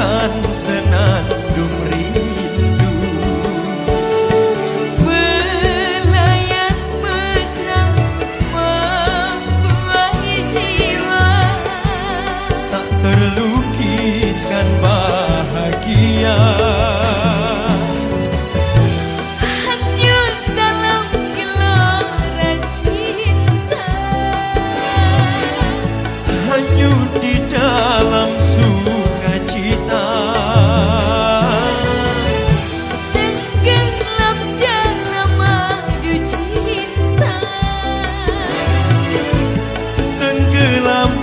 bagaikan senandung rindu. Pelayan mesra membuai jiwa. Tak terlukiskan bahagia. Hanyut di dalam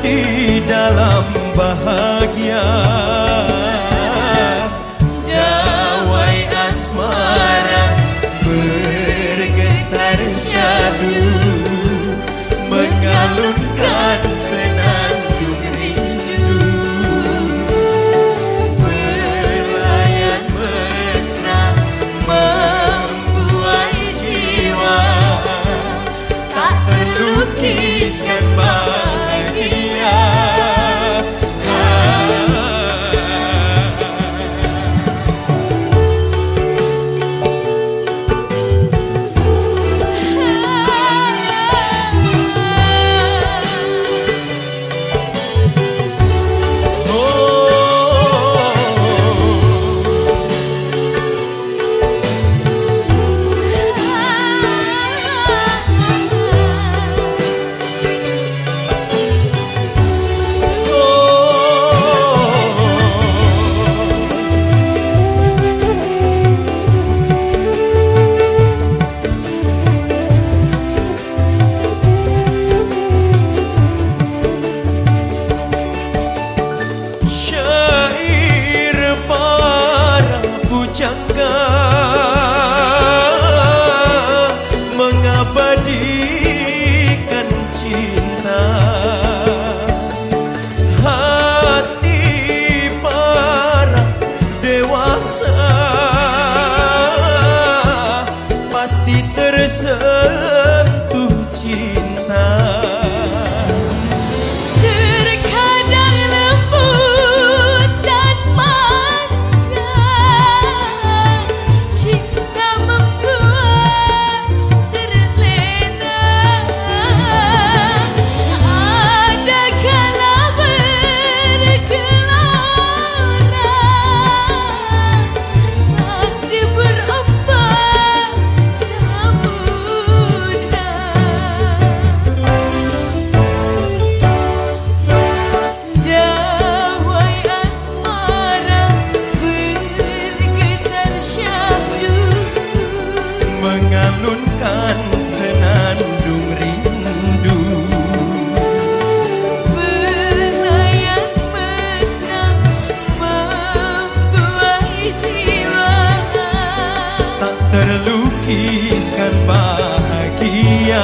di dalam bahagia. Jawai asmara bergetar syahdu Mengalunkan senandung rindu. Pelayan mesra membuai jiwa Tak terlukiskan bahagia Sợ bahagia.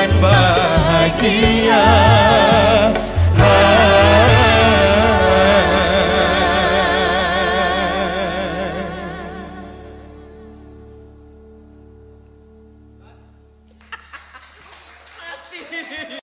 dan bahagia.